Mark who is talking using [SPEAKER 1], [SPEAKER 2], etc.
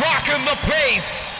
[SPEAKER 1] rocking the place.